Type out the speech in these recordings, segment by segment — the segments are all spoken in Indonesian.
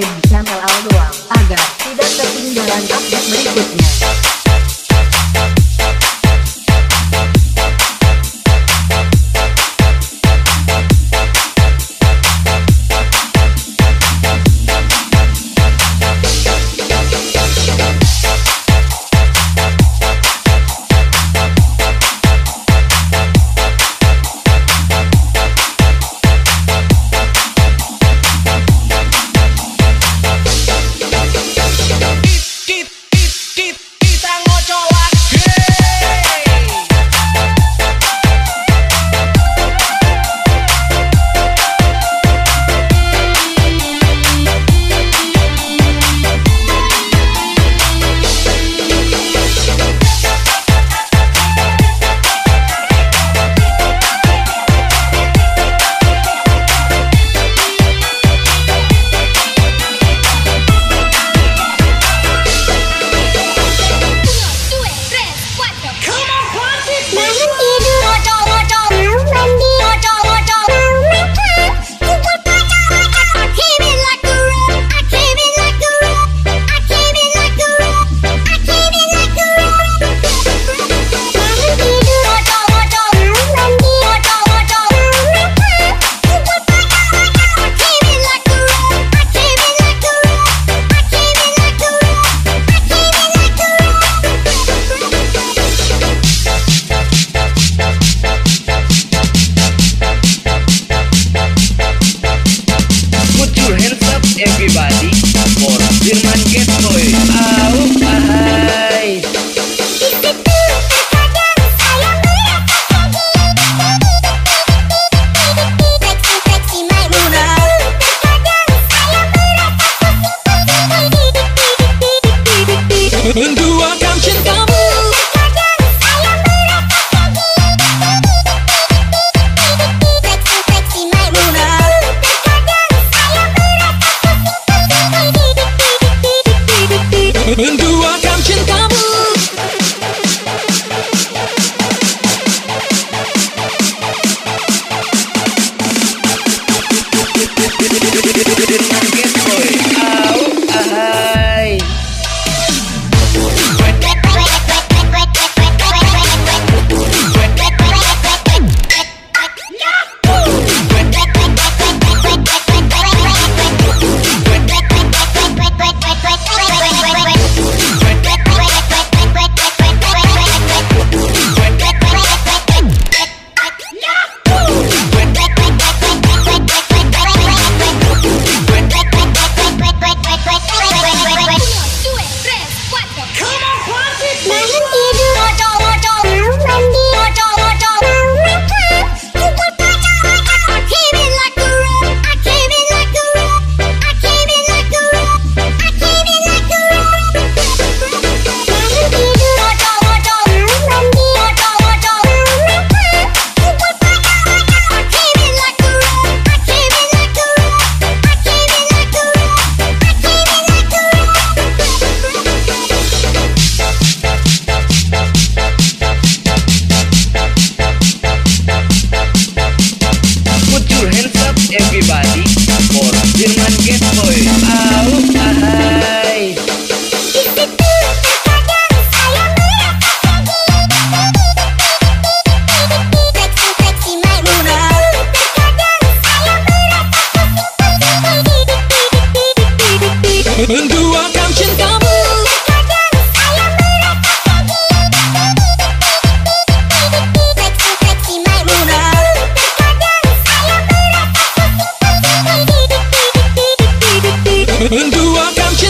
subscribe di channel Aldoang agar tidak ketinggalan update berikutnya.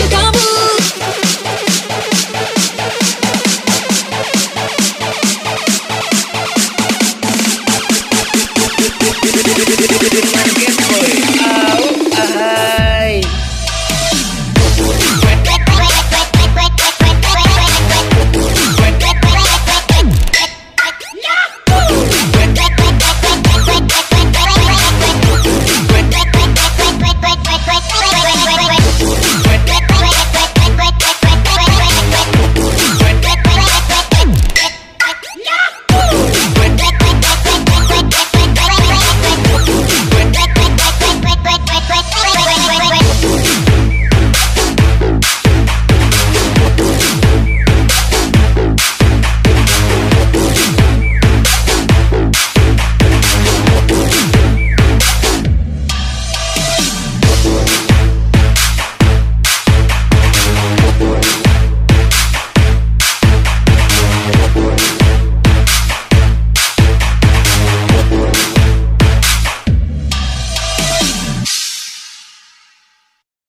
Tira é o